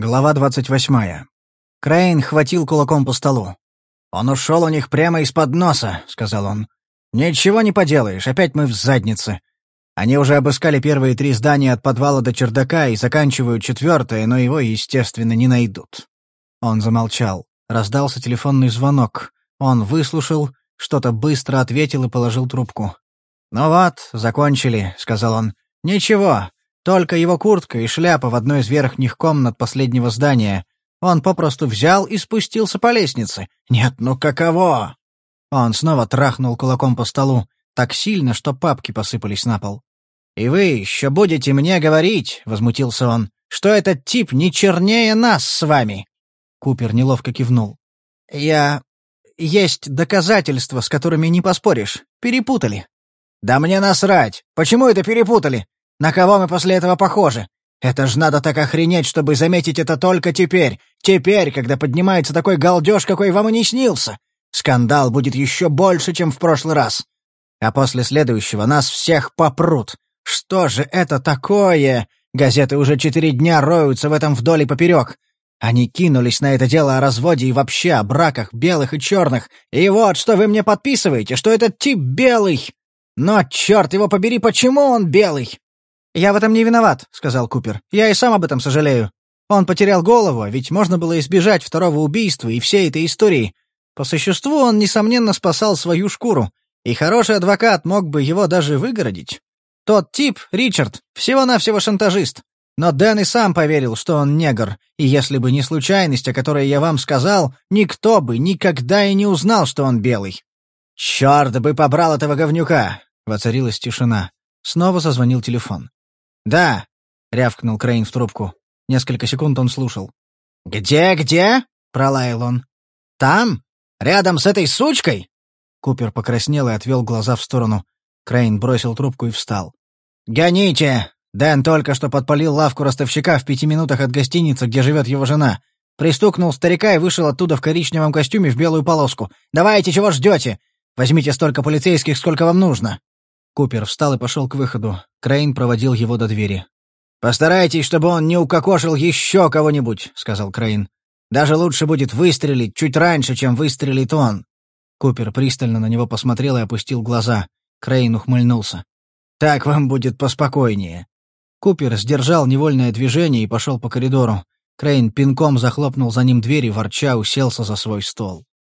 Глава двадцать восьмая. Крейн хватил кулаком по столу. «Он ушел у них прямо из-под носа», — сказал он. «Ничего не поделаешь, опять мы в заднице. Они уже обыскали первые три здания от подвала до чердака и заканчивают четвертое, но его, естественно, не найдут». Он замолчал. Раздался телефонный звонок. Он выслушал, что-то быстро ответил и положил трубку. «Ну вот, закончили», — сказал он. «Ничего, только его куртка и шляпа в одной из верхних комнат последнего здания. Он попросту взял и спустился по лестнице. Нет, ну каково? Он снова трахнул кулаком по столу, так сильно, что папки посыпались на пол. «И вы еще будете мне говорить», — возмутился он, — «что этот тип не чернее нас с вами?» Купер неловко кивнул. «Я... Есть доказательства, с которыми не поспоришь. Перепутали». «Да мне насрать! Почему это перепутали? На кого мы после этого похожи? Это ж надо так охренеть, чтобы заметить это только теперь. Теперь, когда поднимается такой галдеж, какой вам и не снился. Скандал будет еще больше, чем в прошлый раз. А после следующего нас всех попрут. Что же это такое? Газеты уже четыре дня роются в этом вдоль и поперек. Они кинулись на это дело о разводе и вообще о браках белых и черных. И вот что вы мне подписываете, что этот тип белый. Но, черт его побери, почему он белый? «Я в этом не виноват», — сказал Купер. «Я и сам об этом сожалею. Он потерял голову, а ведь можно было избежать второго убийства и всей этой истории. По существу он, несомненно, спасал свою шкуру, и хороший адвокат мог бы его даже выгородить. Тот тип, Ричард, всего-навсего шантажист. Но Дэн и сам поверил, что он негр, и если бы не случайность, о которой я вам сказал, никто бы никогда и не узнал, что он белый. «Черт бы побрал этого говнюка!» — воцарилась тишина. Снова зазвонил телефон. «Да», — рявкнул Крейн в трубку. Несколько секунд он слушал. «Где, где?» — пролаял он. «Там? Рядом с этой сучкой?» Купер покраснел и отвел глаза в сторону. Крейн бросил трубку и встал. «Гоните! Дэн только что подпалил лавку ростовщика в пяти минутах от гостиницы, где живет его жена. Пристукнул старика и вышел оттуда в коричневом костюме в белую полоску. Давайте, чего ждете? Возьмите столько полицейских, сколько вам нужно». Купер встал и пошел к выходу. Крейн проводил его до двери. «Постарайтесь, чтобы он не укокошил еще кого-нибудь», — сказал Крейн. «Даже лучше будет выстрелить чуть раньше, чем выстрелит он». Купер пристально на него посмотрел и опустил глаза. Крейн ухмыльнулся. «Так вам будет поспокойнее». Купер сдержал невольное движение и пошел по коридору. Крейн пинком захлопнул за ним дверь и ворча уселся за свой стол.